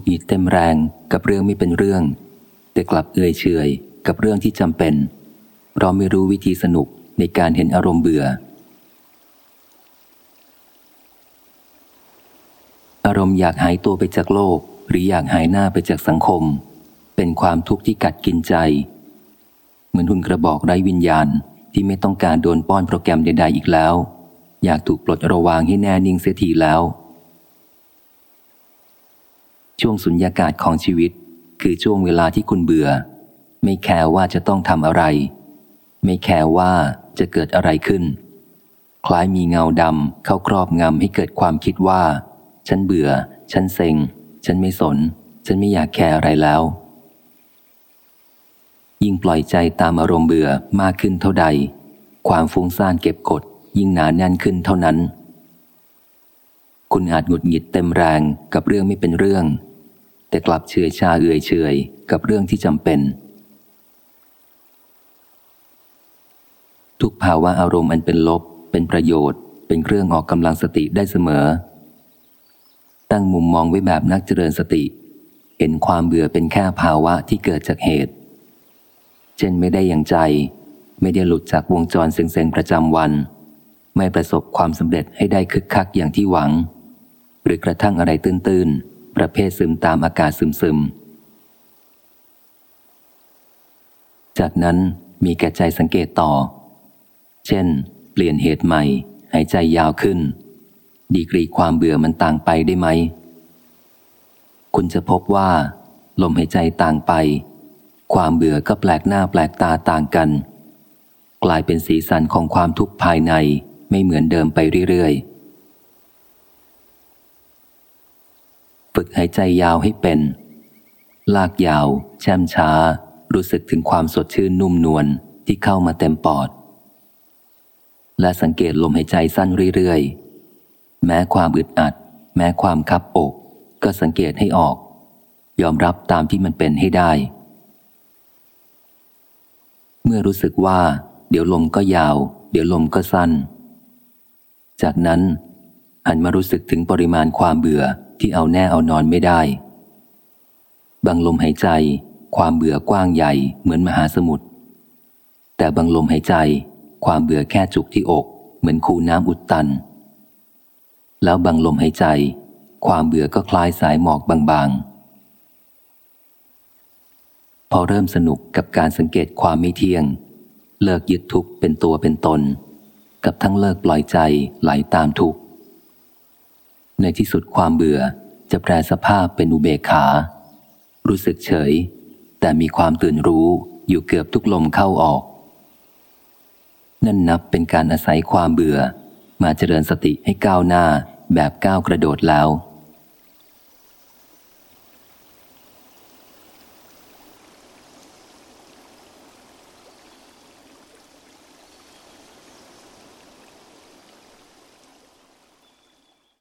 ดหงิดเต็มแรงกับเรื่องไม่เป็นเรื่อง แต่กลับเอื่อยเฉยกับเรื่องที่จำเป็น เพราะไม่รู้วิธีสนุกในการเห็นอารมณ์เบื่อ อารมณ์อยากหายตัวไปจากโลก หรืออยากหายหน้าไปจากสังคม เป็นความทุกข์ที่กัดกินใจ เหมือนหุ่นกระบอกไร้วิญญาณที่ไม่ต้องการโดนป้อนโปรแกรมใดๆอีกแล้ว อยากถูกปลดระวางให้แน่นิ่งเสียทีแล้ว ช่วงสุญญากาศของชีวิต คือช่วงเวลาที่คุณเบื่อ ไม่แคร์ว่าจะต้องทำอะไร ไม่แคร์ว่าจะเกิดอะไรขึ้น คล้ายมีเงาดำเข้าครอบงำให้เกิดความคิดว่า ฉันเบื่อ ฉันเซ็ง ฉันไม่สน ฉันไม่อยากแคร์อะไรแล้ว ยิ่งปล่อยใจตามอารมณ์เบื่อมากขึ้นเท่าใด ความฟุ้งซ่านเก็บกด ยิ่งหนาแน่นขึ้นเท่านั้นคุณอาจหงุดหงิดเต็มแรงกับเรื่องไม่เป็นเรื่อง แต่กลับเฉยชาเอื่อยเฉยกับเรื่องที่จำเป็น ทุกภาวะอารมณ์อันเป็นลบ เป็นประโยชน์ เป็นเครื่องออกกำลังสติได้เสมอ ตั้งมุมมองไว้แบบนักเจริญสติ เห็นความเบื่อเป็นแค่ภาวะที่เกิดจากเหตุ เช่นไม่ได้อย่างใจ ไม่ได้หลุดจากวงจรเซ็งๆประจำวัน ไม่ประสบความสำเร็จให้ได้คึกคักอย่างที่หวัง หรือกระทั่งอะไรตื้นๆ ประเภทซึมตามอากาศซึมๆจากนั้นมีแก่ใจสังเกตต่อ เช่น เปลี่ยนเหตุใหม่ หายใจยาวขึ้น ดีกรีความเบื่อมันต่างไปได้ไหม คุณจะพบว่า ลมหายใจต่างไป ความเบื่อก็แปลกหน้าแปลกตาต่างกัน กลายเป็นสีสันของความทุกข์ภายในไม่เหมือนเดิมไปเรื่อยๆ ฝึกหายใจยาวให้เป็น ลากยาว แช่มช้า รู้สึกถึงความสดชื่นนุ่มนวลที่เข้ามาเต็มปอด และสังเกตลมหายใจสั้นเรื่อยๆ แม้ความอึดอัด แม้ความคับอก ก็สังเกตให้ออก ยอมรับตามที่มันเป็นให้ได้ เมื่อรู้สึกว่า เดี๋ยวลมก็ยาว เดี๋ยวลมก็สั้น จากนั้นหันมารู้สึกถึงปริมาณความเบื่อ ที่เอาแน่เอานอนไม่ได้ บางลมหายใจ ความเบื่อกว้างใหญ่เหมือนมหาสมุทรแต่บางลมหายใจ ความเบื่อแค่จุกที่อก เหมือนคูน้ำอุดตัน แล้วบางลมหายใจ ความเบื่อก็คล้ายสายหมอกบางๆ พอเริ่มสนุกกับการสังเกตความไม่เที่ยง เลิกยึดทุกข์เป็นตัวเป็นตน กับทั้งเลิกปล่อยใจไหลตามทุกข์ ในที่สุดความเบื่อจะแปลสภาพเป็นอุเบกขา รู้สึกเฉย แต่มีความตื่นรู้อยู่เกือบทุกลมเข้าออก นั่นนับเป็นการอาศัยความเบื่อ มาเจริญสติให้ก้าวหน้าแบบก้าวกระโดดแล้ว